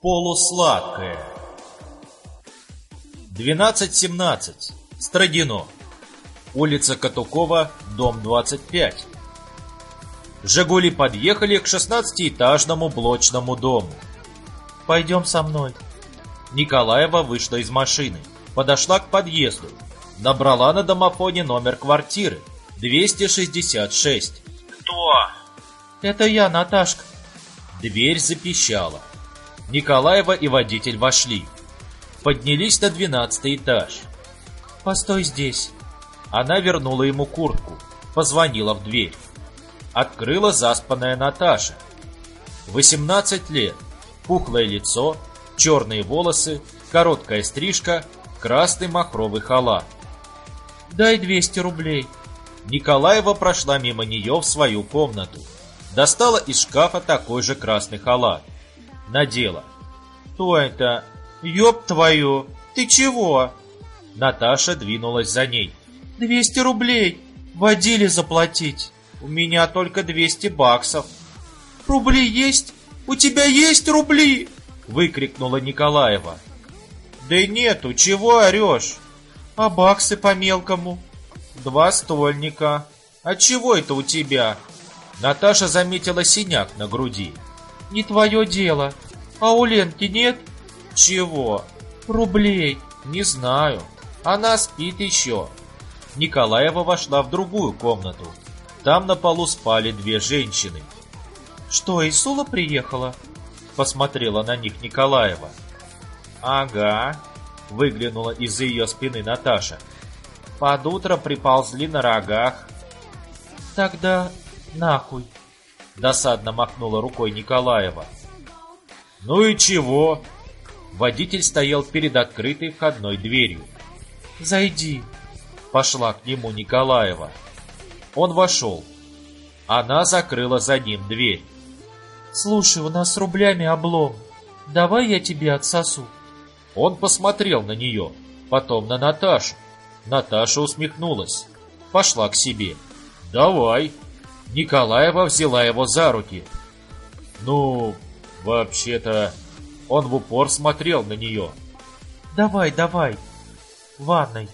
Полусладкое. 12.17. Страдино. Улица Катукова, дом 25. «Жигули» подъехали к 16-этажному блочному дому. «Пойдем со мной». Николаева вышла из машины, подошла к подъезду, набрала на домофоне номер квартиры 266. «Кто?» «Это я, Наташка». Дверь запищала. Николаева и водитель вошли. Поднялись на двенадцатый этаж. «Постой здесь». Она вернула ему куртку, позвонила в дверь. Открыла заспанная Наташа. 18 лет, пухлое лицо, черные волосы, короткая стрижка, красный махровый халат. «Дай 200 рублей». Николаева прошла мимо нее в свою комнату. Достала из шкафа такой же красный халат. Надела. «Кто это? Ёб твою! Ты чего?» Наташа двинулась за ней. «200 рублей! Водили заплатить!» «У меня только 200 баксов!» «Рубли есть? У тебя есть рубли?» Выкрикнула Николаева. «Да нету, чего орешь?» «А баксы по-мелкому?» «Два стольника. А чего это у тебя?» Наташа заметила синяк на груди. «Не твое дело. А у Ленки нет?» «Чего?» «Рублей». «Не знаю. Она спит еще». Николаева вошла в другую комнату. Там на полу спали две женщины. «Что, Исула приехала?» Посмотрела на них Николаева. «Ага», — выглянула из-за ее спины Наташа. «Под утро приползли на рогах». «Тогда нахуй», — досадно махнула рукой Николаева. «Ну и чего?» Водитель стоял перед открытой входной дверью. «Зайди», — пошла к нему Николаева. Он вошел. Она закрыла за ним дверь. «Слушай, у нас с рублями облом. Давай я тебе отсосу». Он посмотрел на нее, потом на Наташу. Наташа усмехнулась. Пошла к себе. «Давай». Николаева взяла его за руки. «Ну, вообще-то...» Он в упор смотрел на нее. «Давай, давай. Ванной.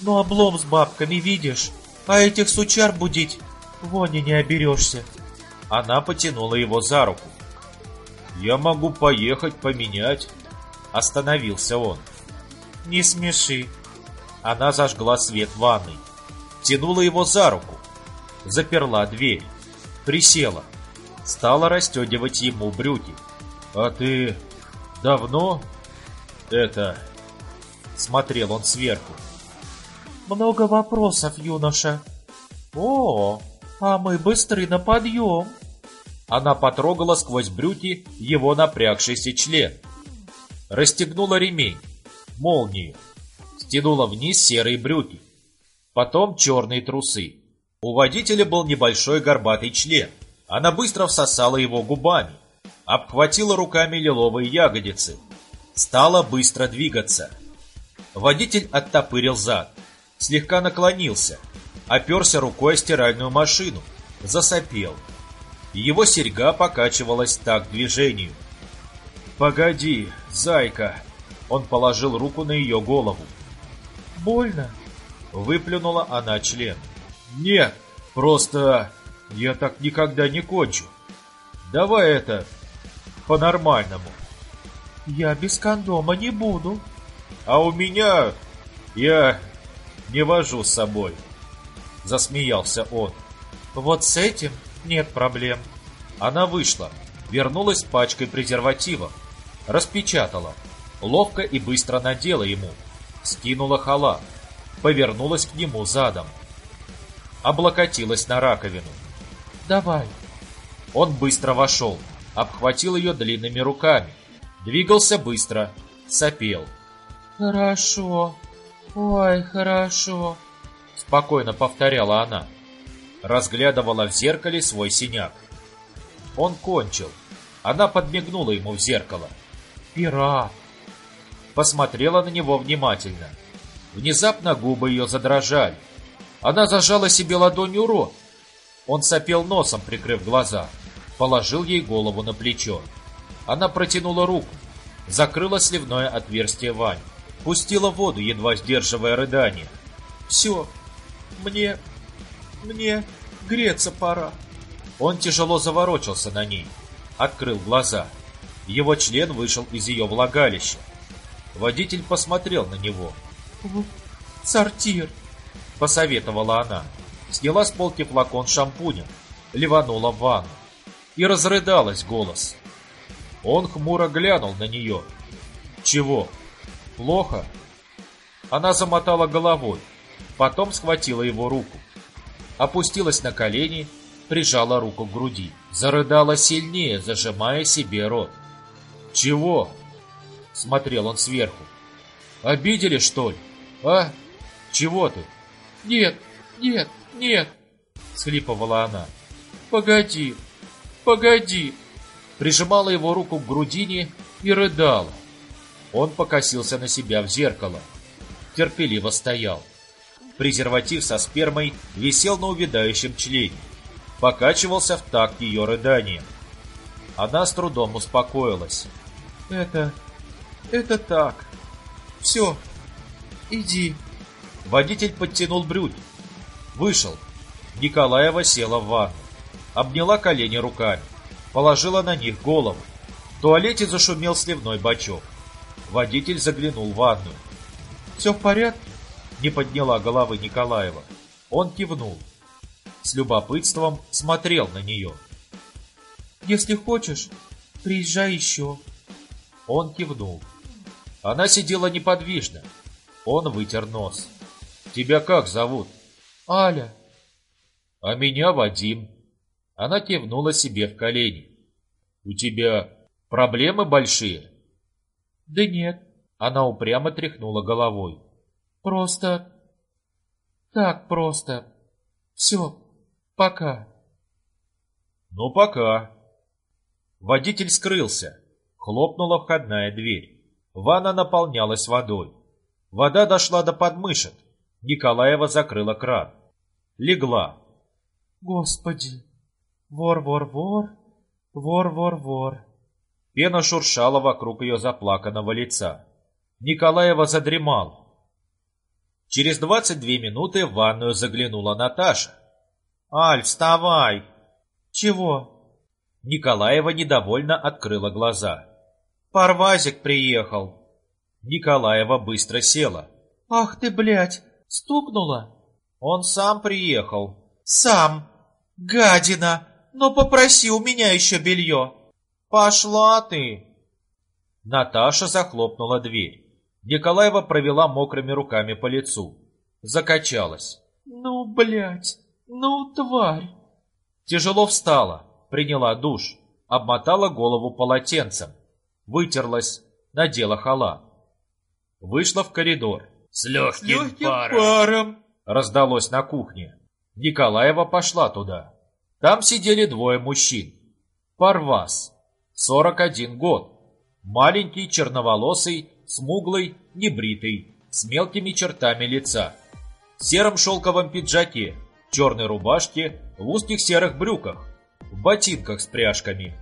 Ну, облом с бабками, видишь? А этих сучар будить вони не оберешься». Она потянула его за руку. «Я могу поехать поменять». Остановился он. «Не смеши». Она зажгла свет в ванной. Тянула его за руку. Заперла дверь. Присела. Стала расстегивать ему брюки. «А ты давно это...» Смотрел он сверху. «Много вопросов, юноша». «О, а мы быстры на подъем». Она потрогала сквозь брюки его напрягшийся член. Расстегнула ремень, молнию, стянула вниз серые брюки, потом черные трусы. У водителя был небольшой горбатый член. Она быстро всосала его губами, обхватила руками лиловые ягодицы, стала быстро двигаться. Водитель оттопырил зад, слегка наклонился, оперся рукой о стиральную машину, засопел. Его серьга покачивалась так движению. «Погоди, зайка!» Он положил руку на ее голову. «Больно?» Выплюнула она член. «Нет, просто я так никогда не кончу. Давай это по-нормальному». «Я без кондома не буду». «А у меня я не вожу с собой», — засмеялся он. «Вот с этим нет проблем». Она вышла, вернулась с пачкой презервативов, распечатала, ловко и быстро надела ему, скинула халат, повернулась к нему задом, облокотилась на раковину. «Давай». Он быстро вошел, обхватил ее длинными руками, двигался быстро, сопел. «Хорошо, ой, хорошо», — спокойно повторяла она. Разглядывала в зеркале свой синяк. Он кончил. Она подмигнула ему в зеркало. «Пират!» Посмотрела на него внимательно. Внезапно губы ее задрожали. Она зажала себе ладонью рот. Он сопел носом, прикрыв глаза. Положил ей голову на плечо. Она протянула руку, Закрыла сливное отверстие Вань. Пустила воду, едва сдерживая рыдание. «Все, мне... мне греться пора». Он тяжело заворочился на ней, открыл глаза. Его член вышел из ее влагалища. Водитель посмотрел на него. «Сортир», — посоветовала она. Сняла с полки флакон шампуня, ливанула в ванну. И разрыдалась голос. Он хмуро глянул на нее. «Чего? Плохо?» Она замотала головой, потом схватила его руку. Опустилась на колени, прижала руку к груди. Зарыдала сильнее, зажимая себе рот. «Чего?» — смотрел он сверху. «Обидели, что ли? А? Чего ты?» «Нет, нет, нет!» — схлипывала она. «Погоди, погоди!» Прижимала его руку к грудине и рыдала. Он покосился на себя в зеркало. Терпеливо стоял. Презерватив со спермой висел на увядающем члене. Покачивался в такт ее рыданием. Она с трудом успокоилась. «Это... это так. Все, иди». Водитель подтянул брюки. Вышел. Николаева села в ванну. Обняла колени руками. Положила на них голову. В туалете зашумел сливной бачок. Водитель заглянул в ванную. «Все в порядке?» Не подняла головы Николаева. Он кивнул. С любопытством смотрел на нее. «Если хочешь, приезжай еще». Он кивнул. Она сидела неподвижно. Он вытер нос. «Тебя как зовут?» «Аля». «А меня Вадим». Она кивнула себе в колени. «У тебя проблемы большие?» «Да нет». Она упрямо тряхнула головой. «Просто... так просто. Все, пока». «Ну, пока». Водитель скрылся. Хлопнула входная дверь. Ванна наполнялась водой. Вода дошла до подмышек. Николаева закрыла кран. Легла. «Господи! Вор-вор-вор! Вор-вор-вор!» Пена шуршала вокруг ее заплаканного лица. Николаева задремал. Через 22 минуты в ванную заглянула Наташа. «Аль, вставай!» «Чего?» Николаева недовольно открыла глаза. «Парвазик приехал!» Николаева быстро села. «Ах ты, блядь! Стукнула?» «Он сам приехал». «Сам! Гадина! Но попроси у меня еще белье!» «Пошла ты!» Наташа захлопнула дверь. Николаева провела мокрыми руками по лицу. Закачалась. «Ну, блядь! Ну, тварь!» Тяжело встала, приняла душ, обмотала голову полотенцем, вытерлась, надела халат. Вышла в коридор. «С легким, легким паром!», паром раздалось на кухне. Николаева пошла туда. Там сидели двое мужчин. Парвас, 41 год. Маленький, черноволосый, смуглый, небритый, с мелкими чертами лица. В сером шелковом пиджаке, черной рубашке, в узких серых брюках, в ботинках с пряжками.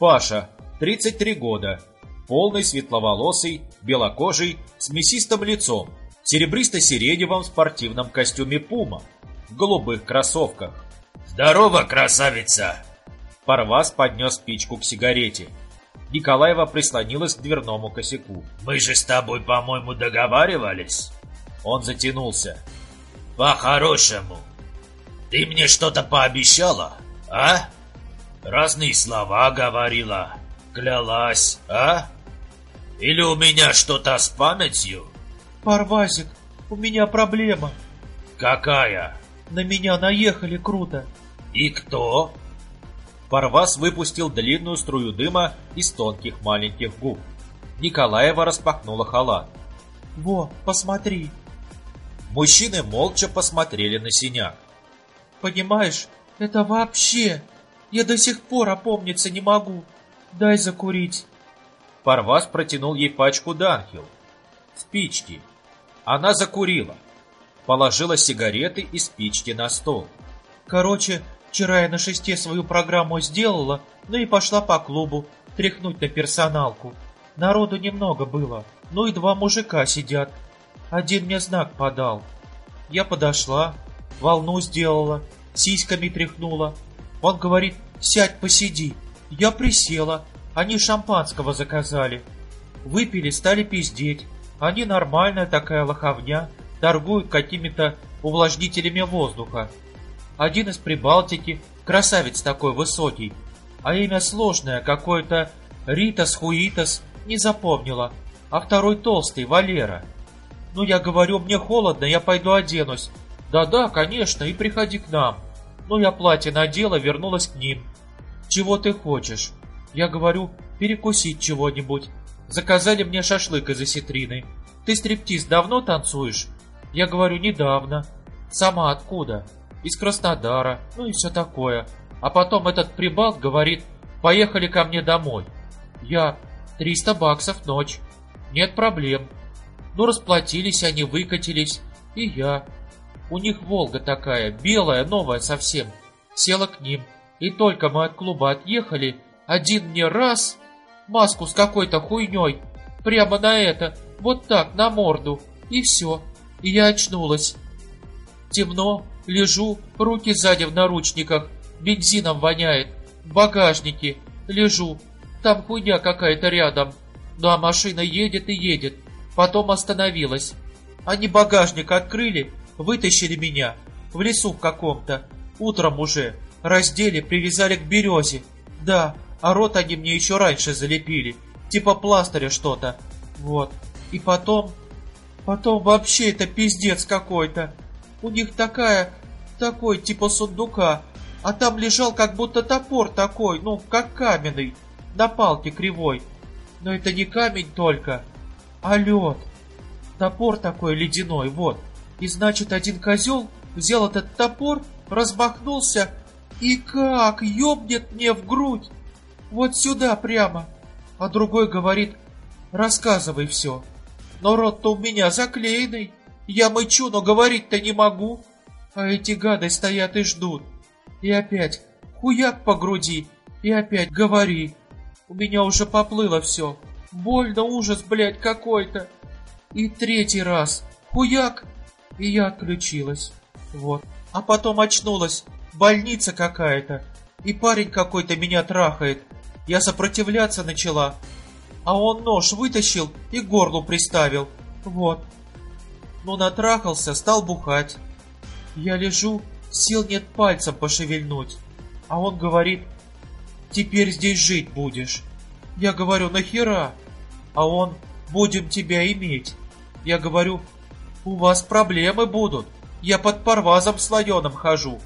Паша, 33 года, полный, светловолосый, белокожий, с мясистым лицом, серебристо-сиреневом спортивном костюме «Пума», в голубых кроссовках. «Здорово, красавица!» Парвас поднес спичку к сигарете. Николаева прислонилась к дверному косяку. «Мы же с тобой, по-моему, договаривались?» Он затянулся. «По-хорошему. Ты мне что-то пообещала, а? Разные слова говорила, клялась, а? Или у меня что-то с памятью?» «Парвазик, у меня проблема». «Какая?» «На меня наехали круто». «И кто?» Парвас выпустил длинную струю дыма из тонких маленьких губ. Николаева распахнула халат. «Во, посмотри!» Мужчины молча посмотрели на синяк. «Понимаешь, это вообще... Я до сих пор опомниться не могу. Дай закурить». Парвас протянул ей пачку Данхил. Спички. Она закурила. Положила сигареты и спички на стол. «Короче, Вчера я на шесте свою программу сделала, ну и пошла по клубу, тряхнуть на персоналку. Народу немного было, ну и два мужика сидят. Один мне знак подал. Я подошла, волну сделала, сиськами тряхнула. Он говорит, сядь, посиди. Я присела, они шампанского заказали. Выпили, стали пиздеть. Они нормальная такая лоховня, торгуют какими-то увлажнителями воздуха. Один из Прибалтики, красавец такой высокий, а имя сложное, какое-то Ритас Хуитас, не запомнила, а второй толстый, Валера. Ну, я говорю, мне холодно, я пойду оденусь. Да-да, конечно, и приходи к нам. Ну, я платье надела, вернулась к ним. Чего ты хочешь? Я говорю, перекусить чего-нибудь. Заказали мне шашлык из осетрины. Ты стриптиз давно танцуешь? Я говорю, недавно. Сама откуда? Из Краснодара. Ну и все такое. А потом этот прибалт говорит, поехали ко мне домой. Я, 300 баксов ночь. Нет проблем. Ну, расплатились они, выкатились. И я. У них Волга такая, белая, новая совсем. Села к ним. И только мы от клуба отъехали, один мне раз маску с какой-то хуйней прямо на это, вот так, на морду, и все. И я очнулась. Темно, лежу, руки сзади в наручниках, бензином воняет, в багажнике, лежу, там хуйня какая-то рядом. Ну а машина едет и едет, потом остановилась. Они багажник открыли, вытащили меня, в лесу каком-то, утром уже, раздели, привязали к березе. Да, а рот они мне еще раньше залепили, типа пластыря что-то. Вот. И потом... Потом вообще это пиздец какой-то. У них такая... Такой, типа сундука. А там лежал как будто топор такой, ну, как каменный. На палке кривой. Но это не камень только, а лед. Топор такой ледяной, вот. И значит, один козел взял этот топор, размахнулся и как ёбнет мне в грудь. Вот сюда прямо. А другой говорит, рассказывай все. Но рот-то у меня заклеенный. Я мычу, но говорить-то не могу. А эти гады стоят и ждут. И опять хуяк по груди. И опять говори. У меня уже поплыло все. Больно, ужас, блядь, какой-то. И третий раз. Хуяк. И я отключилась. Вот. А потом очнулась. Больница какая-то. И парень какой-то меня трахает. Я сопротивляться начала, а он нож вытащил и горлу приставил. Вот. Ну, натрахался, стал бухать. Я лежу, сил нет пальцем пошевельнуть. А он говорит, теперь здесь жить будешь. Я говорю, нахера? А он, будем тебя иметь. Я говорю, у вас проблемы будут. Я под парвазом слоеным хожу.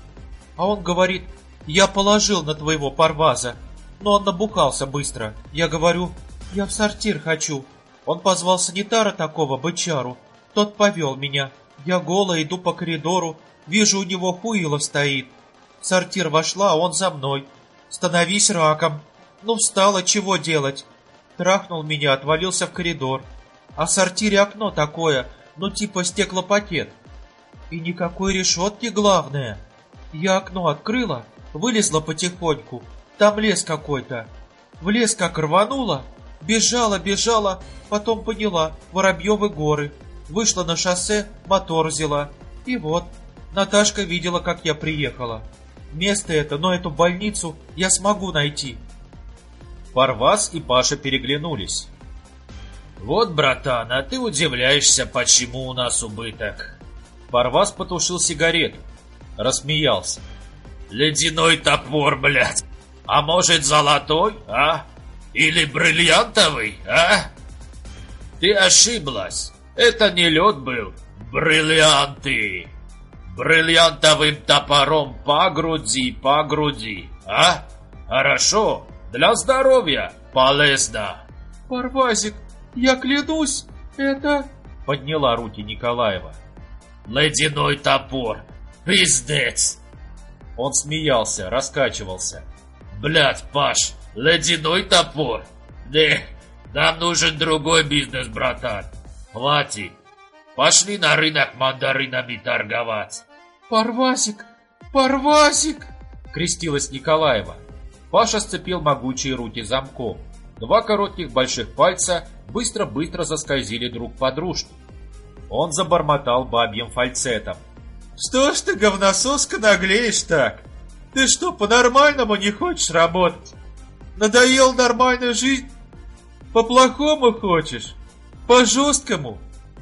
А он говорит, я положил на твоего парваза но он набухался быстро. Я говорю, я в сортир хочу. Он позвал санитара такого, бычару. Тот повел меня. Я голая иду по коридору. Вижу, у него хуило стоит. В сортир вошла, а он за мной. Становись раком. Ну, встала, чего делать? Трахнул меня, отвалился в коридор. А в сортире окно такое, ну типа стеклопакет. И никакой решетки главное. Я окно открыла, вылезла потихоньку, там лес какой-то. В лес как рванула. Бежала, бежала, потом поняла, Воробьевы горы. Вышла на шоссе, мотор взяла. И вот, Наташка видела, как я приехала. Место это, но эту больницу я смогу найти. Парвас и Паша переглянулись. Вот, братан, а ты удивляешься, почему у нас убыток. Парвас потушил сигарету, рассмеялся. Ледяной топор, блядь. А может, золотой, а? Или бриллиантовый, а? Ты ошиблась. Это не лед был. Бриллианты. Бриллиантовым топором по груди, по груди, а? Хорошо. Для здоровья полезно. Парвазик, я клянусь, это... Подняла руки Николаева. Ледяной топор. Пиздец. Он смеялся, раскачивался. Блядь, Паш, ледяной топор. Не, нам нужен другой бизнес, братан. Хватит. Пошли на рынок мандаринами торговать. Парвасик, Парвасик! Крестилась Николаева. Паша сцепил могучие руки замком. Два коротких больших пальца быстро-быстро заскользили друг по дружке. Он забормотал бабьим фальцетом. «Что ж ты, говнососка, наглеешь так? Ты что, по-нормальному не хочешь работать? Надоел нормальная жизнь? По-плохому хочешь? По-жесткому?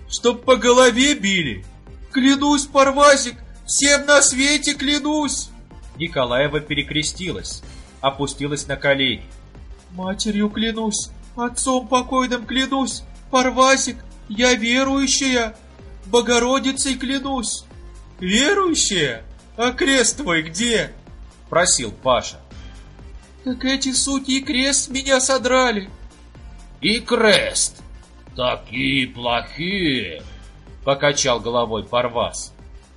Чтоб по голове били? Клянусь, Парвазик, всем на свете клянусь!» Николаева перекрестилась, опустилась на колени. «Матерью клянусь, отцом покойным клянусь, Парвазик, я верующая, Богородицей клянусь!» «Верующая? А крест твой где?» — просил Паша. «Так эти суки и крест меня содрали!» «И крест! Такие плохие!» — покачал головой Парвас.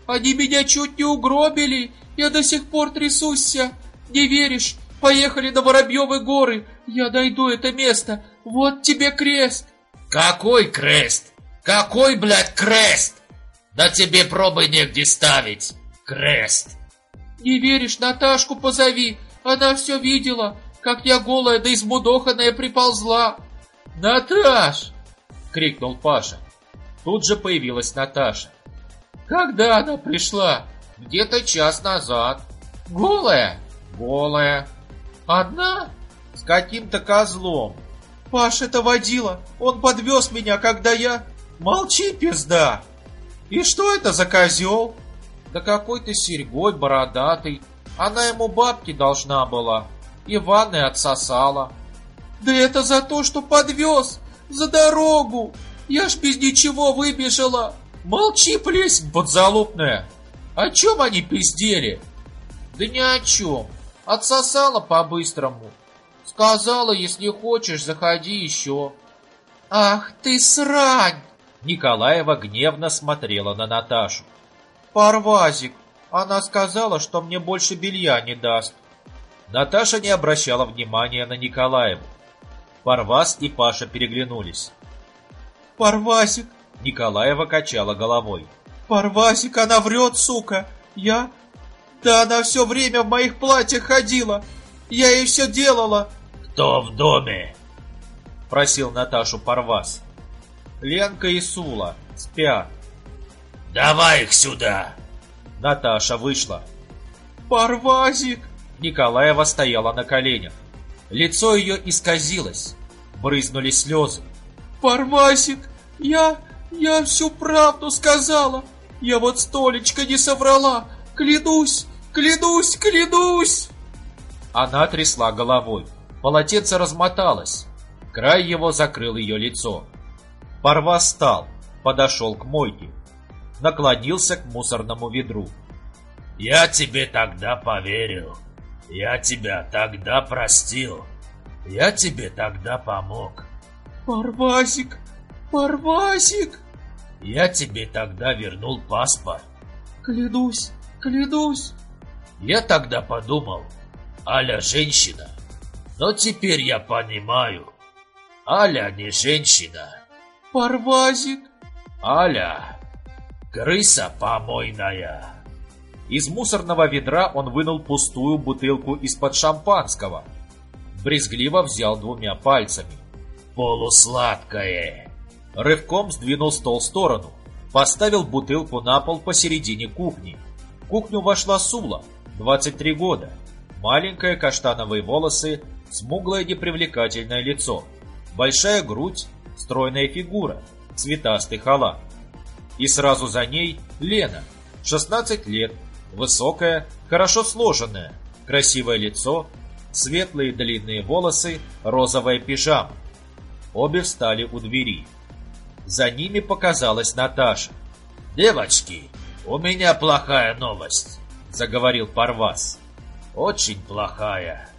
«Они меня чуть не угробили, я до сих пор трясуся. Не веришь? Поехали на Воробьевы горы, я найду это место, вот тебе крест!» «Какой крест? Какой, блядь, крест? Да тебе пробы негде ставить, крест!» «Не веришь, Наташку позови, она все видела, как я голая да измудоханная приползла!» «Наташ!» — крикнул Паша. Тут же появилась Наташа. «Когда она пришла?» «Где-то час назад». «Голая?» «Голая». «Одна?» «С каким-то козлом». «Паш это водила, он подвез меня, когда я...» «Молчи, пизда!» «И что это за козел?» «Да какой-то серьгой бородатый. Она ему бабки должна была. И ванной отсосала». «Да это за то, что подвез! За дорогу! Я ж без ничего выбежала!» «Молчи, плесень подзалупная! О чем они пиздели?» «Да ни о чем. Отсосала по-быстрому. Сказала, если хочешь, заходи еще». «Ах ты срань!» Николаева гневно смотрела на Наташу. «Парвазик, она сказала, что мне больше белья не даст». Наташа не обращала внимания на Николаеву. Парваз и Паша переглянулись. «Парвазик!» Николаева качала головой. «Парвазик, она врет, сука! Я... Да она все время в моих платьях ходила! Я ей все делала!» «Кто в доме?» Просил Наташу Парваз. Ленка и Сула спят. «Давай их сюда!» Наташа вышла. «Парвазик!» Николаева стояла на коленях. Лицо ее исказилось. Брызнули слезы. «Парвазик, я... я всю правду сказала! Я вот столечко не соврала! Клянусь, клянусь, клянусь!» Она трясла головой. Полотенце размоталось. Край его закрыл ее лицо. Парва встал, подошел к мойке, наклонился к мусорному ведру. «Я тебе тогда поверил. Я тебя тогда простил. Я тебе тогда помог». «Парвазик! Парвазик!» «Я тебе тогда вернул паспорт». «Клянусь, клянусь!» «Я тогда подумал, Аля женщина, но теперь я понимаю, Аля не женщина». Парвазик! Аля! Крыса помойная!» Из мусорного ведра он вынул пустую бутылку из-под шампанского. Брезгливо взял двумя пальцами. «Полусладкое!» Рывком сдвинул стол в сторону. Поставил бутылку на пол посередине кухни. В кухню вошла Сула, 23 года. Маленькие каштановые волосы, смуглое непривлекательное лицо. Большая грудь, стройная фигура, цветастый халат. И сразу за ней Лена, 16 лет, высокая, хорошо сложенная, красивое лицо, светлые длинные волосы, розовая пижама. Обе встали у двери. За ними показалась Наташа. «Девочки, у меня плохая новость», — заговорил Парвас. «Очень плохая».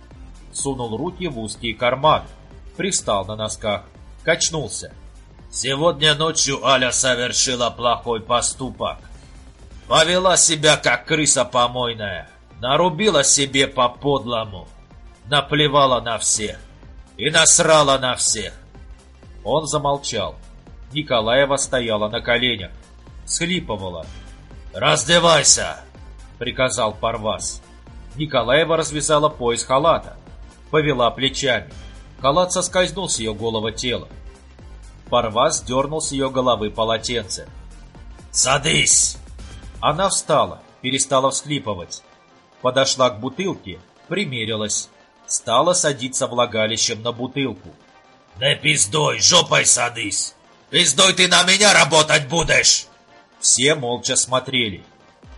Сунул руки в узкие карманы, пристал на носках качнулся. Сегодня ночью Аля совершила плохой поступок. Повела себя, как крыса помойная. Нарубила себе по-подлому. Наплевала на всех. И насрала на всех. Он замолчал. Николаева стояла на коленях. Схлипывала. «Раздевайся!» — приказал Парвас. Николаева развязала пояс халата. Повела плечами. Халат соскользнул с ее голого тела. Парвас дернул с ее головы полотенце. «Садись!» Она встала, перестала всхлипывать. Подошла к бутылке, примерилась. Стала садиться влагалищем на бутылку. «Не пиздой, жопой садись! Пиздой ты на меня работать будешь!» Все молча смотрели.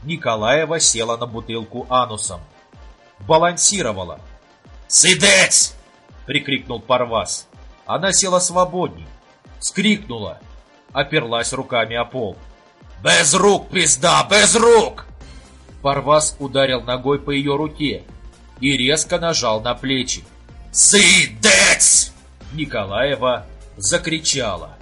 Николаева села на бутылку анусом. Балансировала. «Сидеть!» — прикрикнул Парвас. Она села свободней. Скрикнула. Оперлась руками о пол. «Без рук, пизда, без рук!» Парвас ударил ногой по ее руке и резко нажал на плечи. «Сидеть!» Николаева закричала.